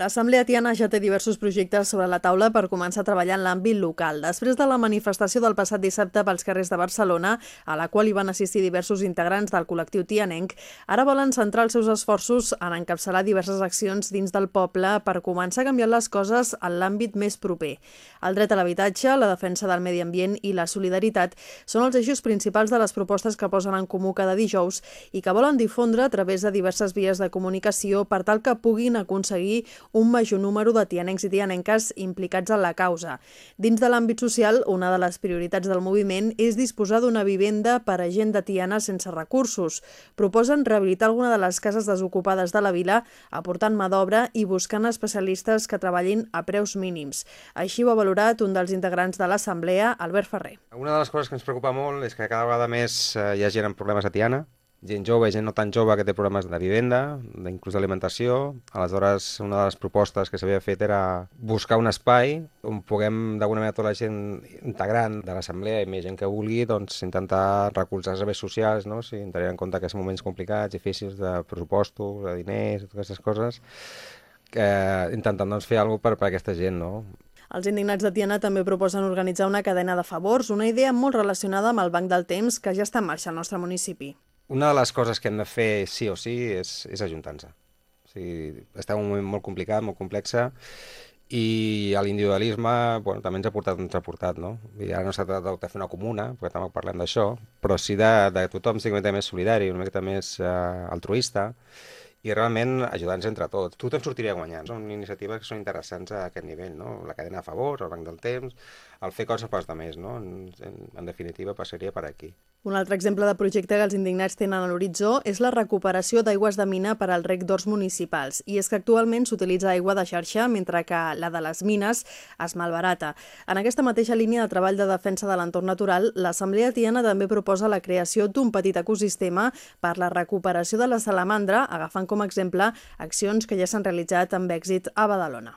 L'Assemblea Tiana ja té diversos projectes sobre la taula per començar a treballar en l'àmbit local. Després de la manifestació del passat dissabte pels carrers de Barcelona, a la qual hi van assistir diversos integrants del col·lectiu tianenc, ara volen centrar els seus esforços en encapçalar diverses accions dins del poble per començar a canviar les coses en l'àmbit més proper. El dret a l'habitatge, la defensa del medi ambient i la solidaritat són els eixos principals de les propostes que posen en comú cada dijous i que volen difondre a través de diverses vies de comunicació per tal que puguin aconseguir un major número de tianencs i tianenques implicats en la causa. Dins de l'àmbit social, una de les prioritats del moviment és disposar d'una vivenda per a gent de Tiana sense recursos. Proposen rehabilitar alguna de les cases desocupades de la vila, aportant mà d'obra i buscant especialistes que treballin a preus mínims. Així ho ha valorat un dels integrants de l'Assemblea, Albert Ferrer. Una de les coses que ens preocupa molt és que cada vegada més eh, hi ha gent amb problemes a Tiana, gent jove, gent no tan jove que té problemes de vivenda, inclús d'alimentació. Aleshores, una de les propostes que s'havia fet era buscar un espai on puguem, d'alguna manera, tota la gent integrant de l'assemblea i més gent que vulgui, doncs, intentar recolzar serveis socials, no? si tenint en compte que són moments complicats, difícils de pressupostos, de diners, totes aquestes coses, que intentant doncs, fer alguna cosa per, per aquesta gent, no? Els indignats de Tiana també proposen organitzar una cadena de favors, una idea molt relacionada amb el Banc del Temps que ja està en marxa al nostre municipi una de les coses que hem de fer sí o sí és, és ajuntar-nos. O sigui, està en un moment molt complicat, molt complex, i l'individualisme bueno, també ens ha portat ens ha portat, no? I ara no s'ha tractat de fer una comuna, perquè també parlem d'això, però sí de, de tothom sigui una més solidari, una mica més uh, altruista, i realment ajudar-nos entre tots. Tothom sortiria guanyant. Són iniciatives que són interessants a aquest nivell, no? La cadena a favor, el banc del temps, el fer coses pels altres, no? En, en, en definitiva, passaria per aquí. Un altre exemple de projecte que els indignats tenen a l'horitzó és la recuperació d'aigües de mina per al rec d'ors municipals. I és que actualment s'utilitza aigua de xarxa, mentre que la de les mines es malbarata. En aquesta mateixa línia de treball de defensa de l'entorn natural, l'Assemblea Tiana també proposa la creació d'un petit ecosistema per la recuperació de la salamandra, agafant com a exemple accions que ja s'han realitzat amb èxit a Badalona.